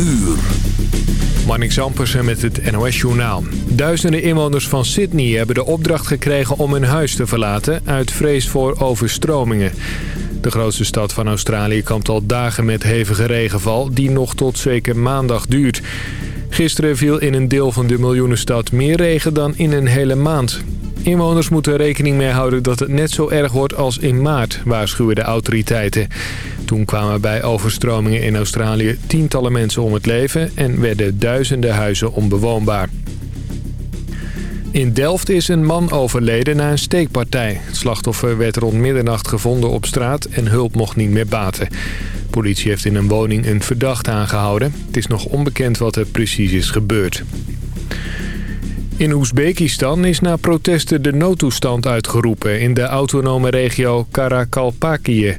uur. Marnix Ampersen met het NOS-journaal. Duizenden inwoners van Sydney hebben de opdracht gekregen om hun huis te verlaten... uit vrees voor overstromingen. De grootste stad van Australië kampt al dagen met hevige regenval... die nog tot zeker maandag duurt. Gisteren viel in een deel van de miljoenenstad meer regen dan in een hele maand. Inwoners moeten rekening mee houden dat het net zo erg wordt als in maart, waarschuwen de autoriteiten. Toen kwamen bij overstromingen in Australië tientallen mensen om het leven en werden duizenden huizen onbewoonbaar. In Delft is een man overleden na een steekpartij. Het slachtoffer werd rond middernacht gevonden op straat en hulp mocht niet meer baten. politie heeft in een woning een verdachte aangehouden. Het is nog onbekend wat er precies is gebeurd. In Oezbekistan is na protesten de noodtoestand uitgeroepen in de autonome regio Karakalpakië.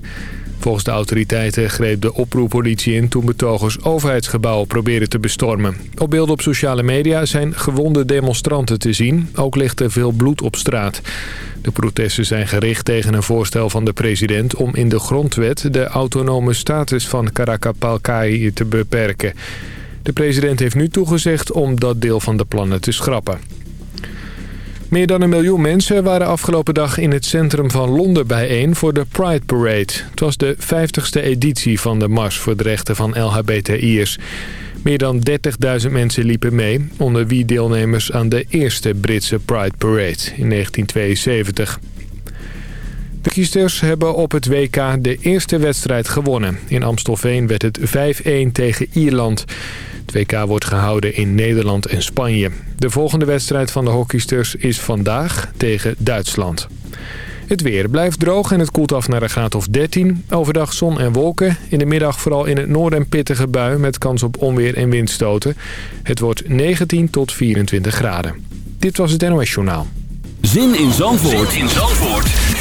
Volgens de autoriteiten greep de oproeppolitie in toen betogers overheidsgebouwen probeerden te bestormen. Op beelden op sociale media zijn gewonde demonstranten te zien. Ook ligt er veel bloed op straat. De protesten zijn gericht tegen een voorstel van de president om in de grondwet de autonome status van Karakapalkai te beperken. De president heeft nu toegezegd om dat deel van de plannen te schrappen. Meer dan een miljoen mensen waren afgelopen dag in het centrum van Londen bijeen voor de Pride Parade. Het was de 50ste editie van de Mars voor de rechten van LHBTI'ers. Meer dan 30.000 mensen liepen mee, onder wie deelnemers aan de eerste Britse Pride Parade in 1972. De kiesters hebben op het WK de eerste wedstrijd gewonnen. In Amstelveen werd het 5-1 tegen Ierland. Het WK wordt gehouden in Nederland en Spanje. De volgende wedstrijd van de hockeysters is vandaag tegen Duitsland. Het weer blijft droog en het koelt af naar een graad of 13. Overdag zon en wolken. In de middag vooral in het noorden een pittige bui met kans op onweer en windstoten. Het wordt 19 tot 24 graden. Dit was het NOS Journaal. Zin in Zandvoort, zin in Zandvoort.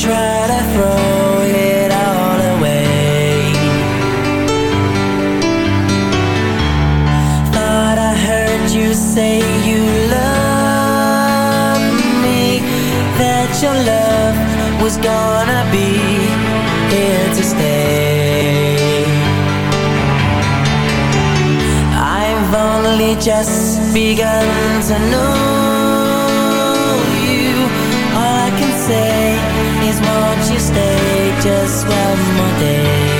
try to throw it all away. Thought I heard you say you me, that your love was gonna be here to stay. I've only just begun to know Please won't you stay just one more day?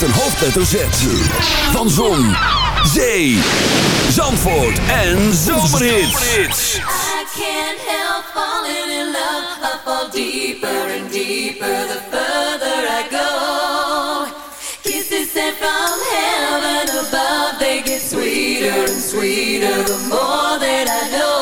Hoofdletter Z. Van Zon, Zee, Zandvoort en Zomerhits. I can't help falling in love. I fall deeper and deeper the further I go. Kisses sent from heaven above. They get sweeter and sweeter the more that I know.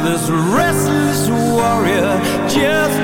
This restless warrior. Just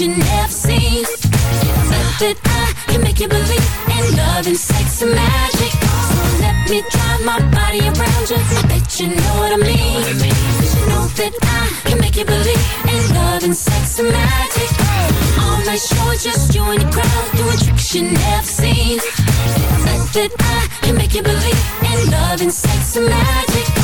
You never seen. That I can make you believe in love and sex and magic. So let me drive my body around you. I bet you know what I mean. Cause you know that I can make you believe in love and sex and magic. All night show just you and your crowd doing tricks you never seen. That I can make you believe in love and sex and magic.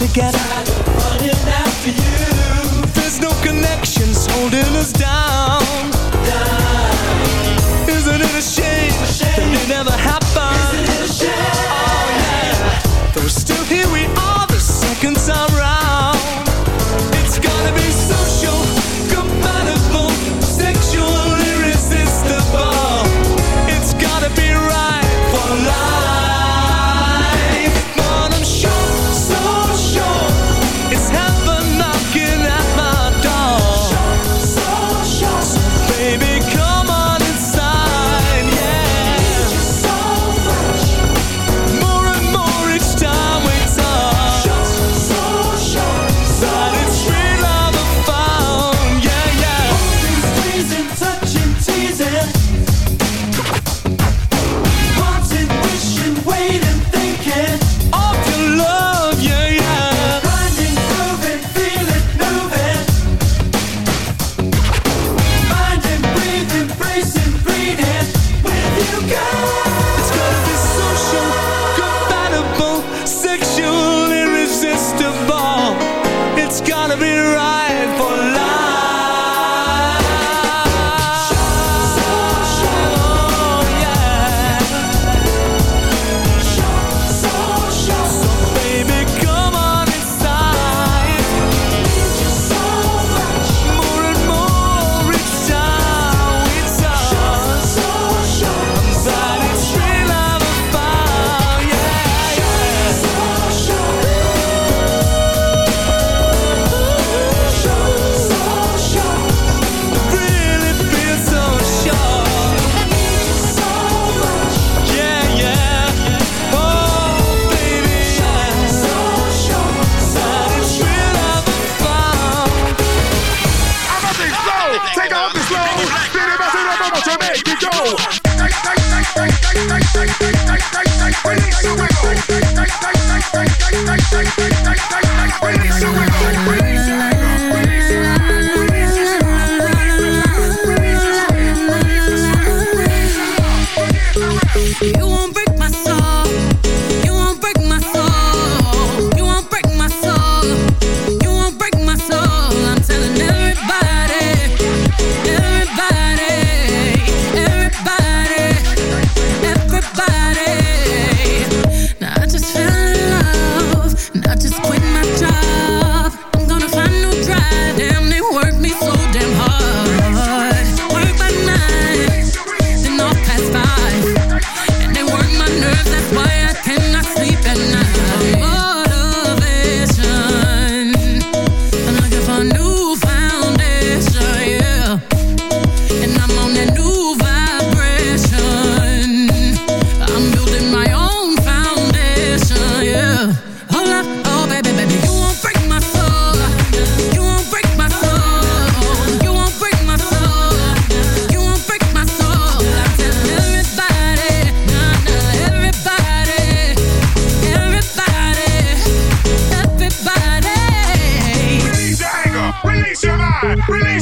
together.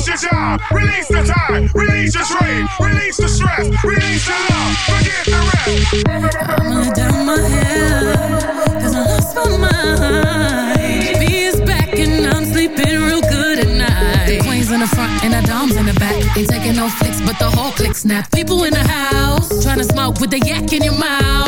Job, release the time, release the strain, release the stress, release the love, forget the rest. I'ma down my hair, cause I lost my mind. B back and I'm sleeping real good at night. The queen's in the front and the dom's in the back. Ain't taking no flicks, but the whole click snap. People in the house, trying to smoke with the yak in your mouth.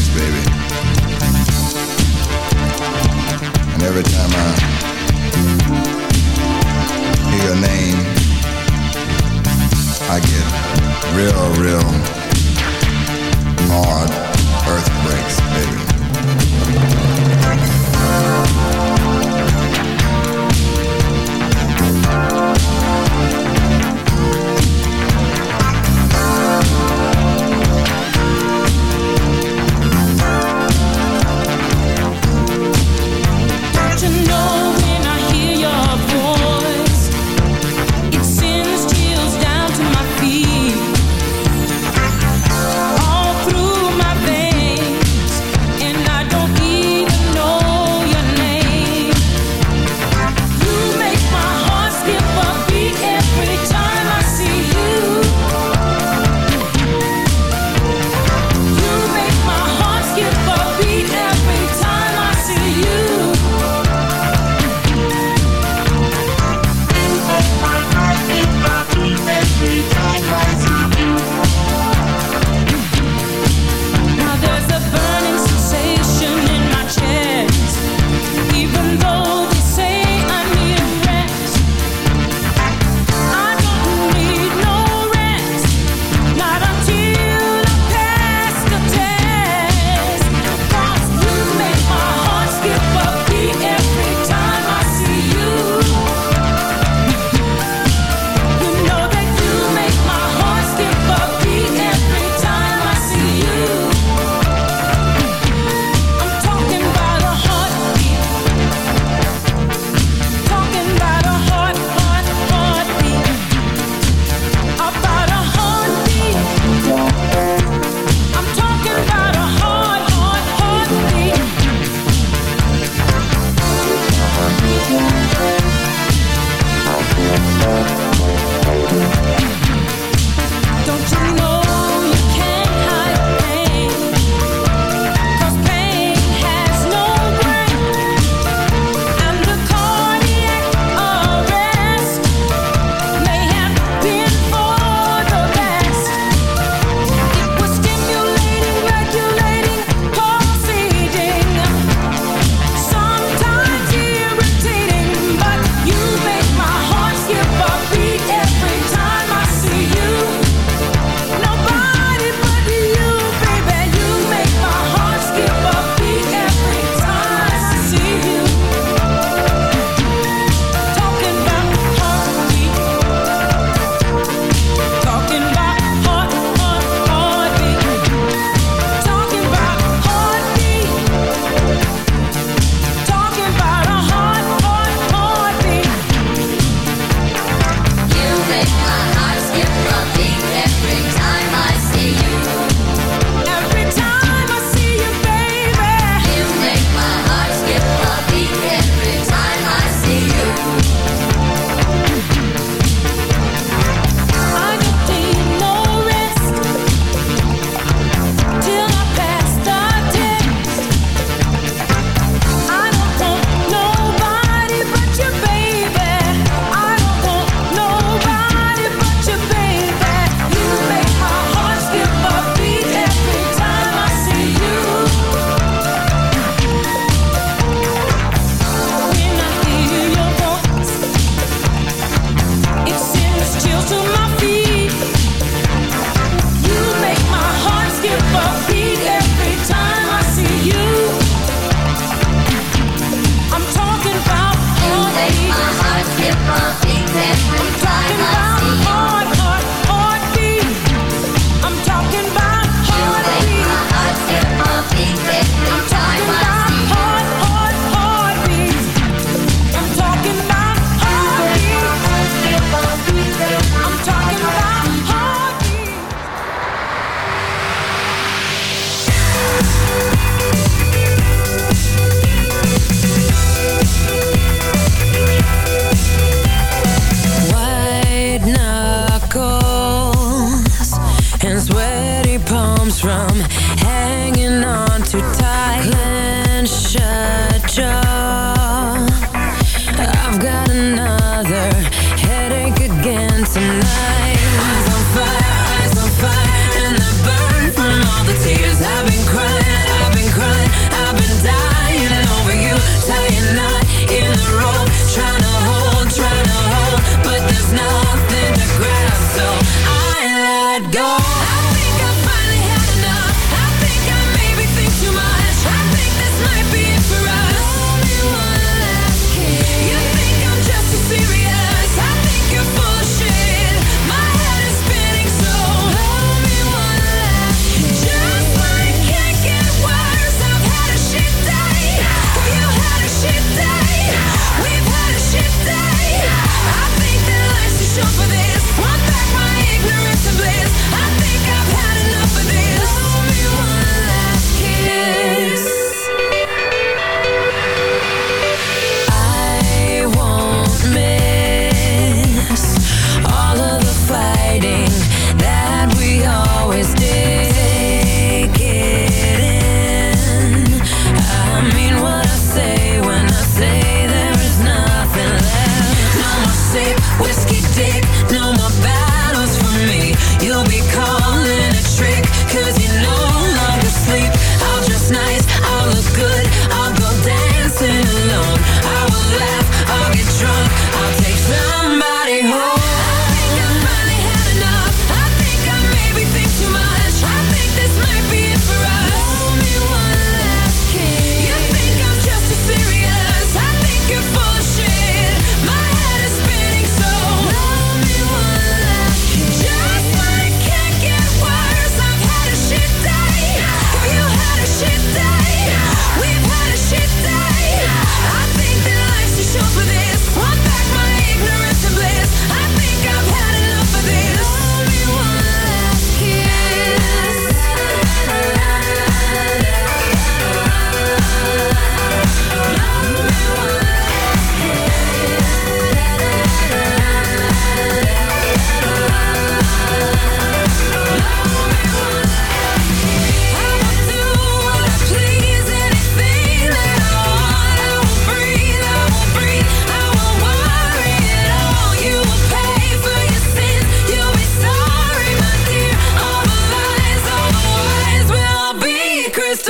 get baby. And every time I hear your name, I get real, real hard earthquakes, baby.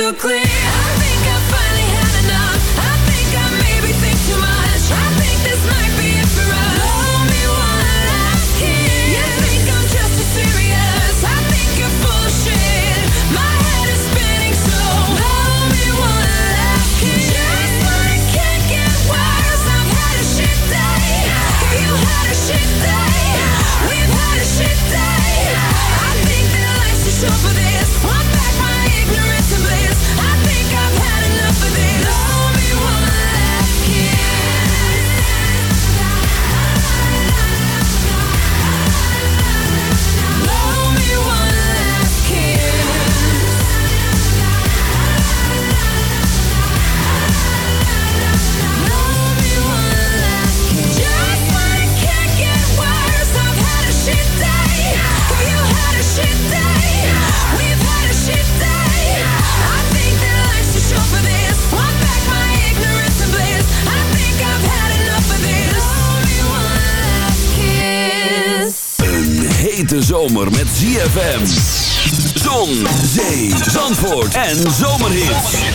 Crystal clear. En zomerhits.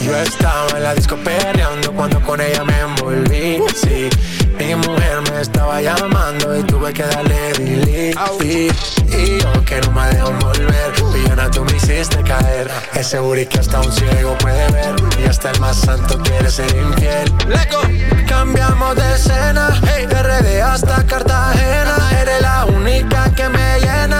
Yo estaba en la disco perreando cuando con ella me envolví. Sí, mi mujer me estaba llamando y tuve que darle delete. Y yo que no me dejo volver, villana tú me hiciste caer. Ese booty que hasta un ciego puede ver y hasta el más santo quiere ser infiel. Leco. Cambiamos de escena, hey. de RD hasta Cartagena. Eres la única que me llena